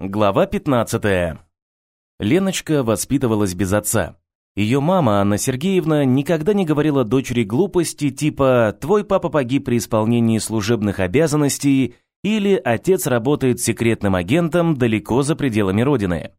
Глава 15. Леночка воспитывалась без отца. Ее мама, Анна Сергеевна, никогда не говорила дочери глупости типа «твой папа погиб при исполнении служебных обязанностей» или «отец работает секретным агентом далеко за пределами родины».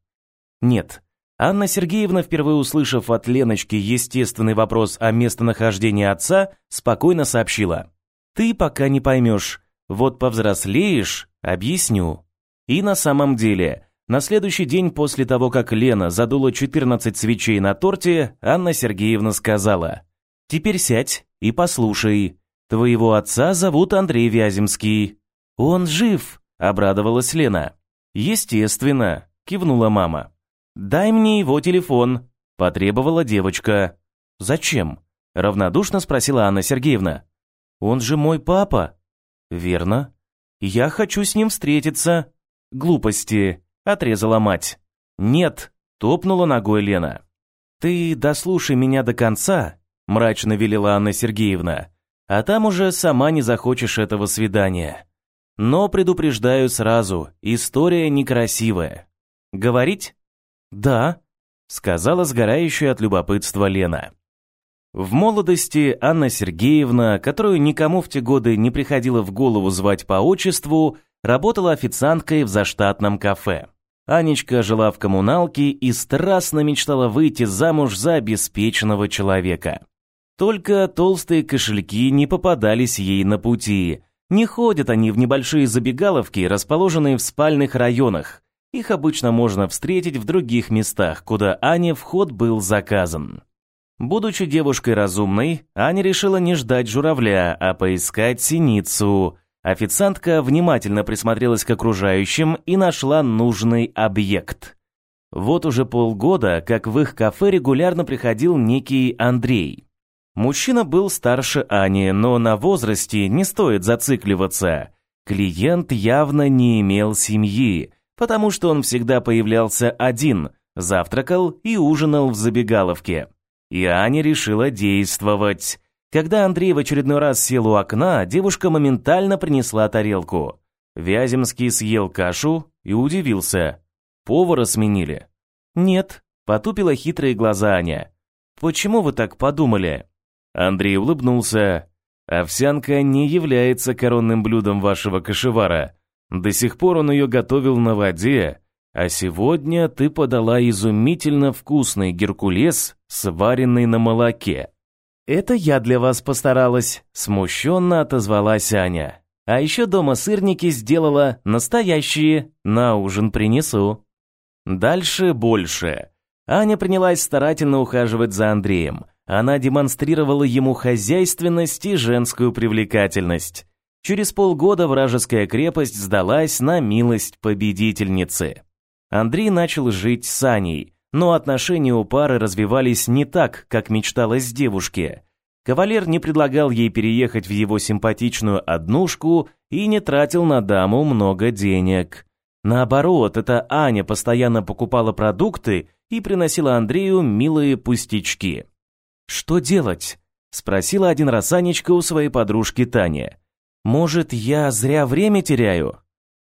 Нет, Анна Сергеевна, впервые услышав от Леночки естественный вопрос о местонахождении отца, спокойно сообщила «Ты пока не поймешь, вот повзрослеешь, объясню». И на самом деле, на следующий день после того, как Лена задула 14 свечей на торте, Анна Сергеевна сказала: "Теперь сядь и послушай. Твоего отца зовут Андрей Вяземский. Он жив", обрадовалась Лена. "Естественно", кивнула мама. "Дай мне его телефон", потребовала девочка. "Зачем?" равнодушно спросила Анна Сергеевна. "Он же мой папа". "Верно. Я хочу с ним встретиться". «Глупости», — отрезала мать. «Нет», — топнула ногой Лена. «Ты дослушай меня до конца», — мрачно велела Анна Сергеевна, «а там уже сама не захочешь этого свидания. Но предупреждаю сразу, история некрасивая. Говорить?» «Да», — сказала сгорающая от любопытства Лена. В молодости Анна Сергеевна, которую никому в те годы не приходило в голову звать по отчеству, работала официанткой в заштатном кафе. Анечка жила в коммуналке и страстно мечтала выйти замуж за обеспеченного человека. Только толстые кошельки не попадались ей на пути. Не ходят они в небольшие забегаловки, расположенные в спальных районах. Их обычно можно встретить в других местах, куда Ане вход был заказан. Будучи девушкой разумной, Аня решила не ждать журавля, а поискать синицу – Официантка внимательно присмотрелась к окружающим и нашла нужный объект. Вот уже полгода, как в их кафе регулярно приходил некий Андрей. Мужчина был старше Ани, но на возрасте не стоит зацикливаться. Клиент явно не имел семьи, потому что он всегда появлялся один, завтракал и ужинал в забегаловке. И Аня решила действовать. Когда Андрей в очередной раз сел у окна, девушка моментально принесла тарелку. Вяземский съел кашу и удивился. Повара сменили. «Нет», — потупила хитрые глаза Аня. «Почему вы так подумали?» Андрей улыбнулся. «Овсянка не является коронным блюдом вашего кашевара. До сих пор он ее готовил на воде, а сегодня ты подала изумительно вкусный геркулес, сваренный на молоке. «Это я для вас постаралась», — смущенно отозвалась Аня. «А еще дома сырники сделала настоящие, на ужин принесу». Дальше больше. Аня принялась старательно ухаживать за Андреем. Она демонстрировала ему хозяйственность и женскую привлекательность. Через полгода вражеская крепость сдалась на милость победительницы. Андрей начал жить с Аней, но отношения у пары развивались не так, как мечталось девушке. Кавалер не предлагал ей переехать в его симпатичную однушку и не тратил на даму много денег. Наоборот, это Аня постоянно покупала продукты и приносила Андрею милые пустячки. «Что делать?» – спросила один раз Анечка у своей подружки Тани. «Может, я зря время теряю?»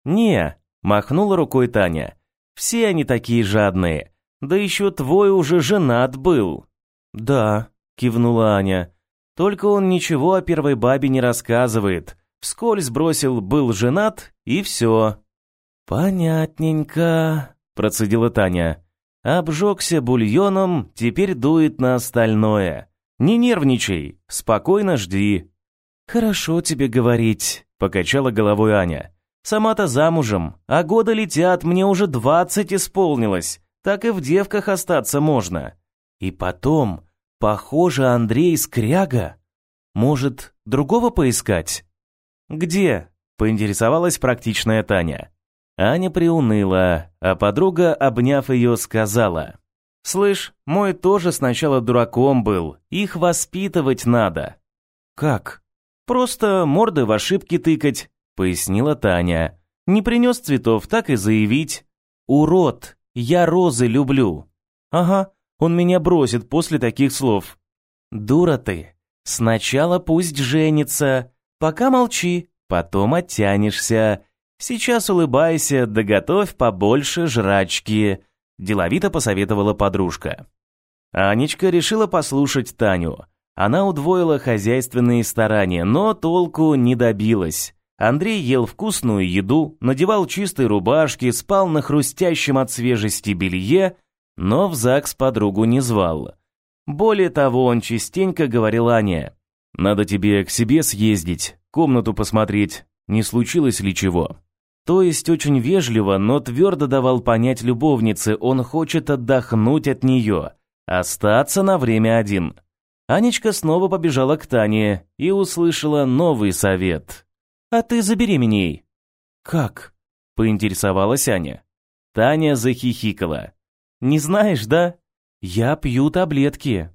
«Не», – махнула рукой Таня. «Все они такие жадные. Да еще твой уже женат был». «Да», — кивнула Аня. «Только он ничего о первой бабе не рассказывает. Вскользь бросил «был женат» и все». «Понятненько», — процедила Таня. «Обжегся бульоном, теперь дует на остальное. Не нервничай, спокойно жди». «Хорошо тебе говорить», — покачала головой Аня. «Сама-то замужем, а годы летят, мне уже двадцать исполнилось так и в девках остаться можно. И потом, похоже, Андрей скряга. Может, другого поискать? Где? Поинтересовалась практичная Таня. Аня приуныла, а подруга, обняв ее, сказала. «Слышь, мой тоже сначала дураком был, их воспитывать надо». «Как?» «Просто морды в ошибки тыкать», — пояснила Таня. «Не принес цветов, так и заявить». «Урод!» Я розы люблю. Ага, он меня бросит после таких слов. Дура ты. Сначала пусть женится, пока молчи, потом оттянешься. Сейчас улыбайся, да готовь побольше жрачки», – деловито посоветовала подружка. Анечка решила послушать Таню. Она удвоила хозяйственные старания, но толку не добилась. Андрей ел вкусную еду, надевал чистые рубашки, спал на хрустящем от свежести белье, но в ЗАГС подругу не звал. Более того, он частенько говорил Ане, «Надо тебе к себе съездить, комнату посмотреть, не случилось ли чего». То есть очень вежливо, но твердо давал понять любовнице, он хочет отдохнуть от нее, остаться на время один. Анечка снова побежала к Тане и услышала новый совет. «А ты забеременей». «Как?» – поинтересовалась Аня. Таня захихикала. «Не знаешь, да? Я пью таблетки».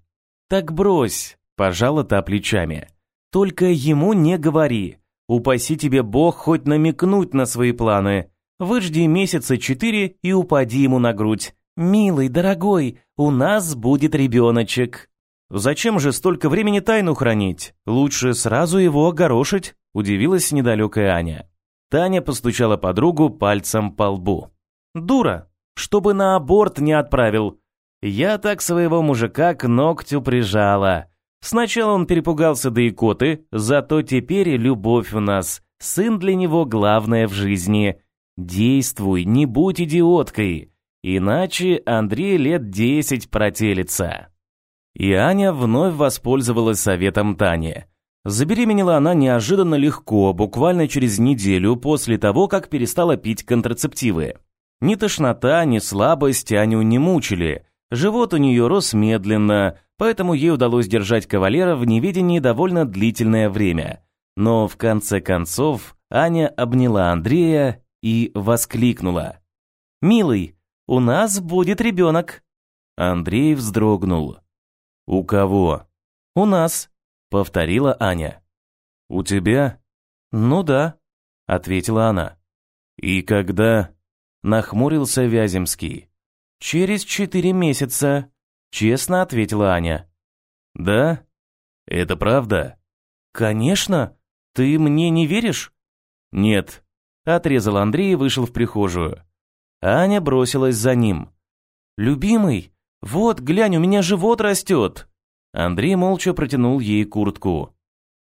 «Так брось», – пожала та плечами. «Только ему не говори. Упаси тебе Бог хоть намекнуть на свои планы. Выжди месяца четыре и упади ему на грудь. Милый, дорогой, у нас будет ребеночек». «Зачем же столько времени тайну хранить? Лучше сразу его огорошить», – удивилась недалекая Аня. Таня постучала подругу пальцем по лбу. «Дура! Чтобы на аборт не отправил. Я так своего мужика к ногтю прижала. Сначала он перепугался до икоты, зато теперь любовь у нас. Сын для него главное в жизни. Действуй, не будь идиоткой, иначе Андрей лет десять протелится». И Аня вновь воспользовалась советом Тани. Забеременела она неожиданно легко, буквально через неделю после того, как перестала пить контрацептивы. Ни тошнота, ни слабость Аню не мучили. Живот у нее рос медленно, поэтому ей удалось держать кавалера в неведении довольно длительное время. Но в конце концов Аня обняла Андрея и воскликнула. «Милый, у нас будет ребенок!» Андрей вздрогнул. «У кого?» «У нас», — повторила Аня. «У тебя?» «Ну да», — ответила она. «И когда?» — нахмурился Вяземский. «Через четыре месяца», — честно ответила Аня. «Да? Это правда?» «Конечно. Ты мне не веришь?» «Нет», — отрезал Андрей и вышел в прихожую. Аня бросилась за ним. «Любимый, «Вот, глянь, у меня живот растет!» Андрей молча протянул ей куртку.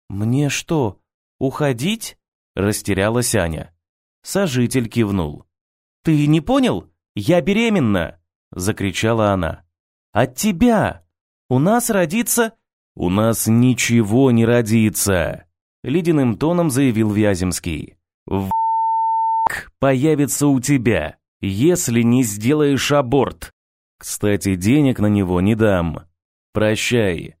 «Мне что, уходить?» – растерялась Аня. Сожитель кивнул. «Ты не понял? Я беременна!» – закричала она. «От тебя! У нас родится...» «У нас ничего не родится!» – ледяным тоном заявил Вяземский. «В появится у тебя, если не сделаешь аборт!» Кстати, денег на него не дам. Прощай.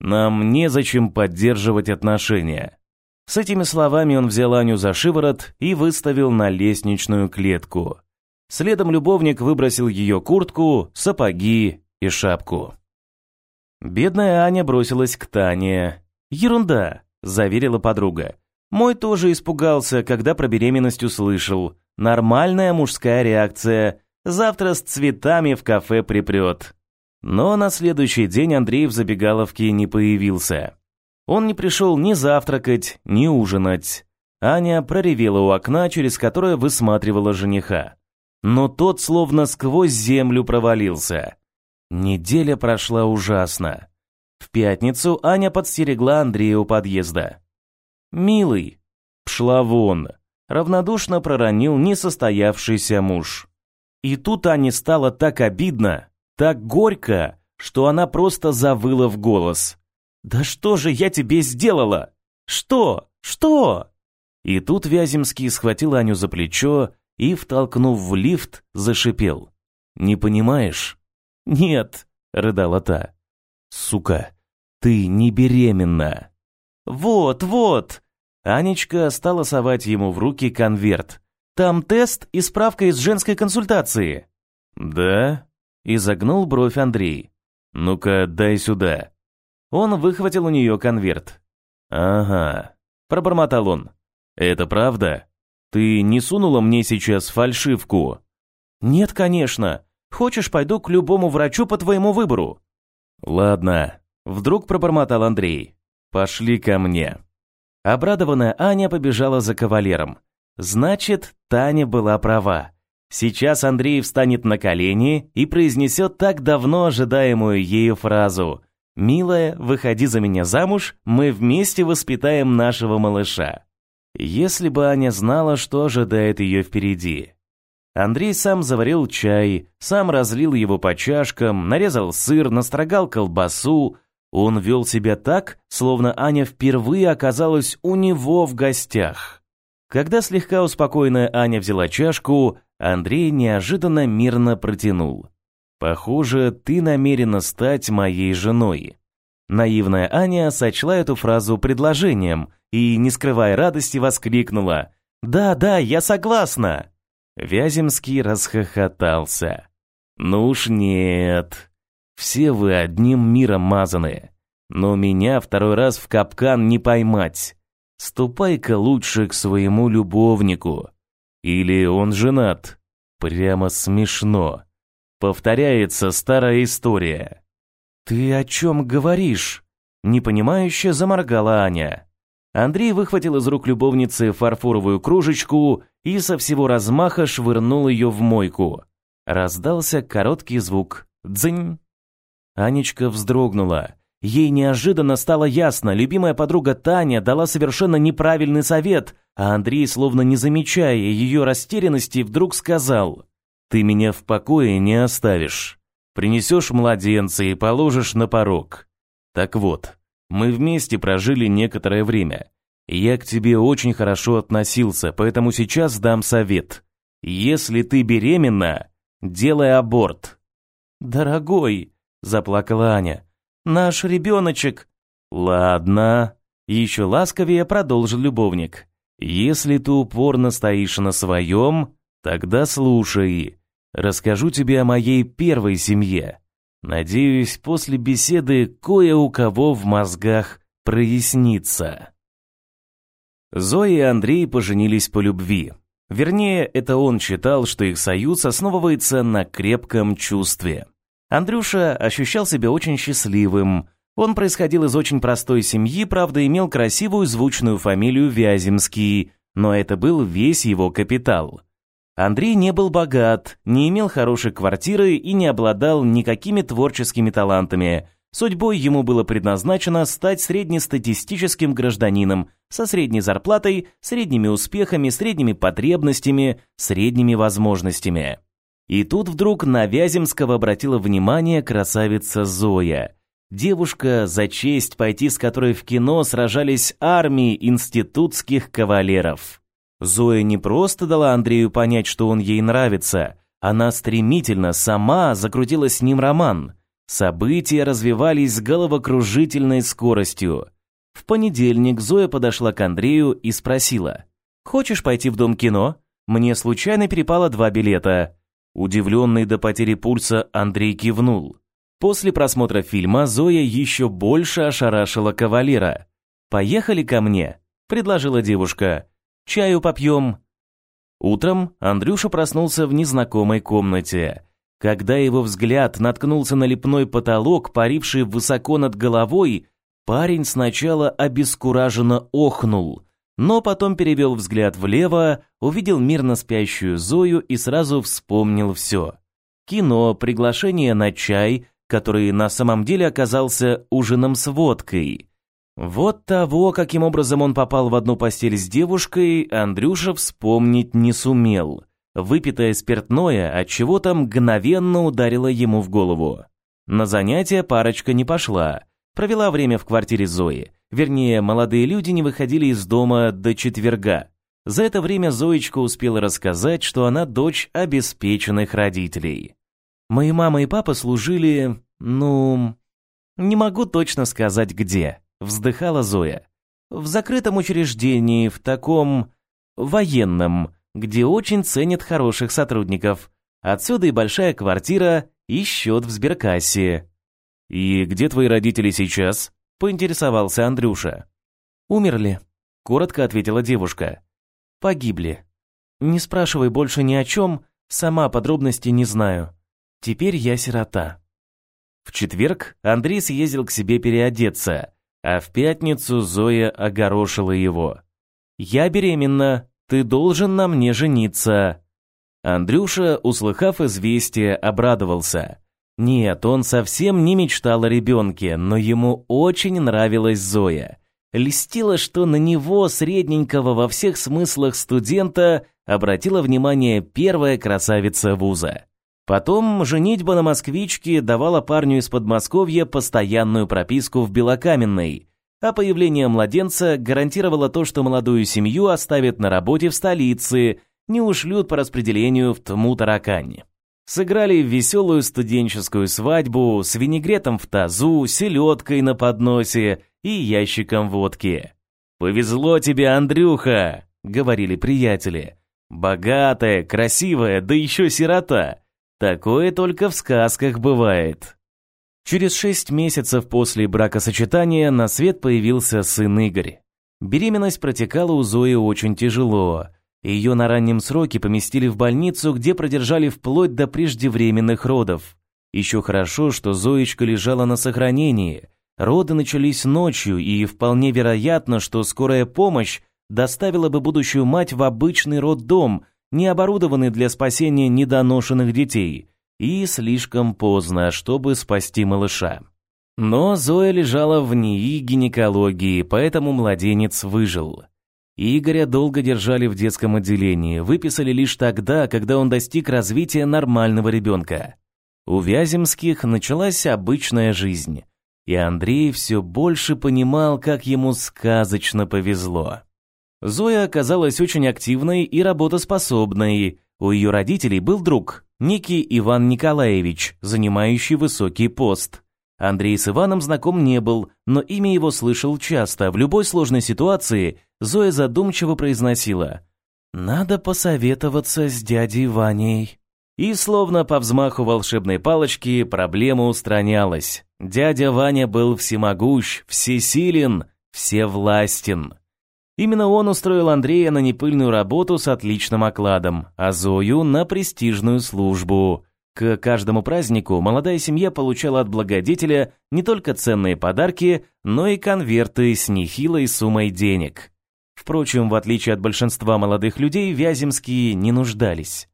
Нам незачем поддерживать отношения. С этими словами он взял Аню за шиворот и выставил на лестничную клетку. Следом любовник выбросил ее куртку, сапоги и шапку. Бедная Аня бросилась к Тане. «Ерунда», – заверила подруга. «Мой тоже испугался, когда про беременность услышал. Нормальная мужская реакция. Завтра с цветами в кафе припрет. Но на следующий день Андрей в забегаловке не появился. Он не пришел ни завтракать, ни ужинать. Аня проревела у окна, через которое высматривала жениха. Но тот словно сквозь землю провалился. Неделя прошла ужасно. В пятницу Аня подстерегла Андрея у подъезда. «Милый», пшла вон, равнодушно проронил несостоявшийся муж. И тут Ане стало так обидно, так горько, что она просто завыла в голос. «Да что же я тебе сделала? Что? Что?» И тут Вяземский схватил Аню за плечо и, втолкнув в лифт, зашипел. «Не понимаешь?» «Нет», — рыдала та. «Сука, ты не беременна». «Вот, вот!» Анечка стала совать ему в руки конверт, там тест и справка из женской консультации». «Да?» – изогнул бровь Андрей. «Ну-ка, дай сюда». Он выхватил у нее конверт. «Ага», – пробормотал он. «Это правда? Ты не сунула мне сейчас фальшивку?» «Нет, конечно. Хочешь, пойду к любому врачу по твоему выбору?» «Ладно», – вдруг пробормотал Андрей. «Пошли ко мне». Обрадованная Аня побежала за кавалером. Значит, Таня была права. Сейчас Андрей встанет на колени и произнесет так давно ожидаемую ею фразу «Милая, выходи за меня замуж, мы вместе воспитаем нашего малыша». Если бы Аня знала, что ожидает ее впереди. Андрей сам заварил чай, сам разлил его по чашкам, нарезал сыр, настрогал колбасу. Он вел себя так, словно Аня впервые оказалась у него в гостях. Когда слегка успокоенная Аня взяла чашку, Андрей неожиданно мирно протянул. «Похоже, ты намерена стать моей женой». Наивная Аня сочла эту фразу предложением и, не скрывая радости, воскликнула «Да, да, я согласна!» Вяземский расхохотался. «Ну уж нет. Все вы одним миром мазаны. Но меня второй раз в капкан не поймать. Ступай-ка лучше к своему любовнику. Или он женат. Прямо смешно. Повторяется старая история». «Ты о чем говоришь?» Непонимающе заморгала Аня. Андрей выхватил из рук любовницы фарфоровую кружечку и со всего размаха швырнул ее в мойку. Раздался короткий звук «дзынь». Анечка вздрогнула. Ей неожиданно стало ясно, любимая подруга Таня дала совершенно неправильный совет, а Андрей, словно не замечая ее растерянности, вдруг сказал «Ты меня в покое не оставишь. Принесешь младенца и положишь на порог. Так вот, мы вместе прожили некоторое время. Я к тебе очень хорошо относился, поэтому сейчас дам совет. Если ты беременна, делай аборт. Дорогой, заплакала Аня. Наш ребеночек. Ладно, еще ласковее продолжил любовник. Если ты упорно стоишь на своем, тогда слушай. Расскажу тебе о моей первой семье. Надеюсь, после беседы кое у кого в мозгах прояснится. Зоя и Андрей поженились по любви. Вернее, это он считал, что их союз основывается на крепком чувстве. Андрюша ощущал себя очень счастливым. Он происходил из очень простой семьи, правда, имел красивую звучную фамилию Вяземский, но это был весь его капитал. Андрей не был богат, не имел хорошей квартиры и не обладал никакими творческими талантами. Судьбой ему было предназначено стать среднестатистическим гражданином со средней зарплатой, средними успехами, средними потребностями, средними возможностями. И тут вдруг на Вяземского обратила внимание красавица Зоя. Девушка, за честь пойти с которой в кино сражались армии институтских кавалеров. Зоя не просто дала Андрею понять, что он ей нравится, она стремительно сама закрутила с ним роман. События развивались с головокружительной скоростью. В понедельник Зоя подошла к Андрею и спросила: "Хочешь пойти в дом кино? Мне случайно перепало два билета". Удивленный до потери пульса, Андрей кивнул. После просмотра фильма Зоя еще больше ошарашила кавалера. "Поехали ко мне", предложила девушка. Чаю попьем». Утром Андрюша проснулся в незнакомой комнате. Когда его взгляд наткнулся на лепной потолок, паривший высоко над головой, парень сначала обескураженно охнул, но потом перевел взгляд влево, увидел мирно спящую Зою и сразу вспомнил все. Кино, приглашение на чай, который на самом деле оказался ужином с водкой. Вот того, каким образом он попал в одну постель с девушкой, Андрюша вспомнить не сумел. Выпитое спиртное от чего-то мгновенно ударило ему в голову. На занятия парочка не пошла. Провела время в квартире Зои. Вернее, молодые люди не выходили из дома до четверга. За это время Зоечка успела рассказать, что она дочь обеспеченных родителей. Мои мама и папа служили, ну, не могу точно сказать где вздыхала Зоя. В закрытом учреждении, в таком военном, где очень ценят хороших сотрудников. Отсюда и большая квартира, и счет в сберкассе. И где твои родители сейчас? Поинтересовался Андрюша. Умерли, коротко ответила девушка. Погибли. Не спрашивай больше ни о чем, сама подробности не знаю. Теперь я сирота. В четверг Андрей съездил к себе переодеться. А в пятницу Зоя огорошила его. «Я беременна», Ты должен на мне жениться». Андрюша, услыхав известие, обрадовался. Нет, он совсем не мечтал о ребенке, но ему очень нравилась Зоя. Льстило, что на него, средненького во всех смыслах студента, обратила внимание первая красавица вуза. Потом женитьба на москвичке давала парню из Подмосковья постоянную прописку в Белокаменной, а появление младенца гарантировало то, что молодую семью оставят на работе в столице, не ушлют по распределению в Тму-Таракань. Сыграли веселую студенческую свадьбу с винегретом в тазу, селедкой на подносе и ящиком водки. «Повезло тебе, Андрюха!» — говорили приятели. «Богатая, красивая, да еще сирота. Такое только в сказках бывает». Через шесть месяцев после бракосочетания на свет появился сын Игорь. Беременность протекала у Зои очень тяжело — ее на раннем сроке поместили в больницу, где продержали вплоть до преждевременных родов. Еще хорошо, что Зоечка лежала на сохранении. Роды начались ночью, и вполне вероятно, что скорая помощь доставила бы будущую мать в обычный роддом, не оборудованный для спасения недоношенных детей, и слишком поздно, чтобы спасти малыша. Но Зоя лежала в НИИ гинекологии, поэтому младенец выжил. Игоря долго держали в детском отделении, выписали лишь тогда, когда он достиг развития нормального ребенка. У Вяземских началась обычная жизнь, и Андрей все больше понимал, как ему сказочно повезло. Зоя оказалась очень активной и работоспособной. У ее родителей был друг, некий Иван Николаевич, занимающий высокий пост. Андрей с Иваном знаком не был, но имя его слышал часто. В любой сложной ситуации Зоя задумчиво произносила «Надо посоветоваться с дядей Ваней». И словно по взмаху волшебной палочки проблема устранялась. Дядя Ваня был всемогущ, всесилен, всевластен. Именно он устроил Андрея на непыльную работу с отличным окладом, а Зою на престижную службу. К каждому празднику молодая семья получала от благодетеля не только ценные подарки, но и конверты с нехилой суммой денег. Впрочем, в отличие от большинства молодых людей, Вяземские не нуждались.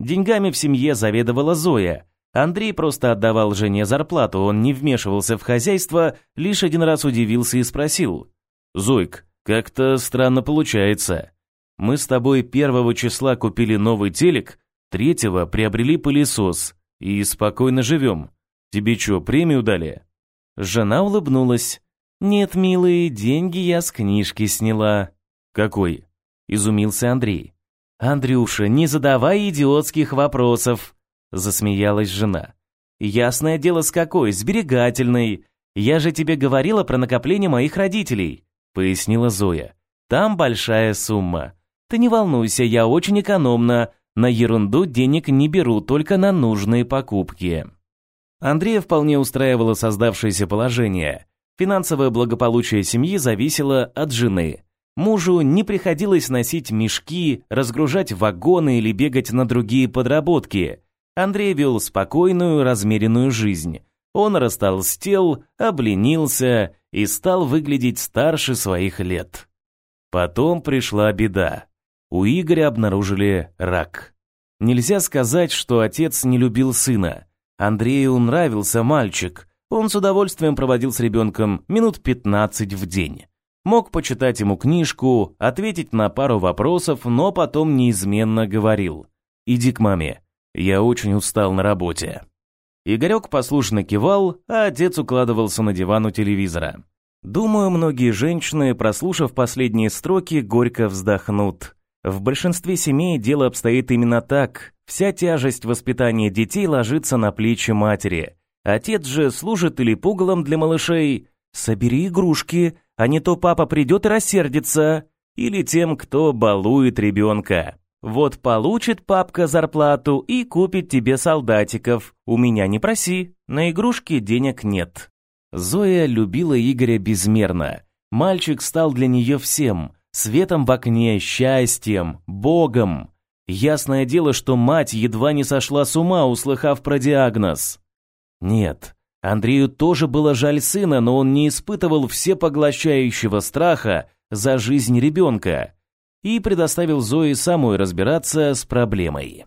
Деньгами в семье заведовала Зоя. Андрей просто отдавал жене зарплату, он не вмешивался в хозяйство, лишь один раз удивился и спросил. «Зойк, как-то странно получается. Мы с тобой первого числа купили новый телек, Третьего приобрели пылесос и спокойно живем. Тебе что, премию дали?» Жена улыбнулась. «Нет, милые, деньги я с книжки сняла». «Какой?» – изумился Андрей. «Андрюша, не задавай идиотских вопросов», – засмеялась жена. «Ясное дело с какой, сберегательной. Я же тебе говорила про накопление моих родителей», – пояснила Зоя. «Там большая сумма. Ты не волнуйся, я очень экономна, на ерунду денег не беру, только на нужные покупки. Андрея вполне устраивало создавшееся положение. Финансовое благополучие семьи зависело от жены. Мужу не приходилось носить мешки, разгружать вагоны или бегать на другие подработки. Андрей вел спокойную, размеренную жизнь. Он растолстел, обленился и стал выглядеть старше своих лет. Потом пришла беда у Игоря обнаружили рак. Нельзя сказать, что отец не любил сына. Андрею нравился мальчик. Он с удовольствием проводил с ребенком минут 15 в день. Мог почитать ему книжку, ответить на пару вопросов, но потом неизменно говорил «Иди к маме, я очень устал на работе». Игорек послушно кивал, а отец укладывался на диван у телевизора. Думаю, многие женщины, прослушав последние строки, горько вздохнут. В большинстве семей дело обстоит именно так. Вся тяжесть воспитания детей ложится на плечи матери. Отец же служит или пугалом для малышей. «Собери игрушки, а не то папа придет и рассердится». Или тем, кто балует ребенка. «Вот получит папка зарплату и купит тебе солдатиков. У меня не проси, на игрушки денег нет». Зоя любила Игоря безмерно. Мальчик стал для нее всем – светом в окне, счастьем, Богом. Ясное дело, что мать едва не сошла с ума, услыхав про диагноз. Нет, Андрею тоже было жаль сына, но он не испытывал всепоглощающего страха за жизнь ребенка. и предоставил Зое самой разбираться с проблемой.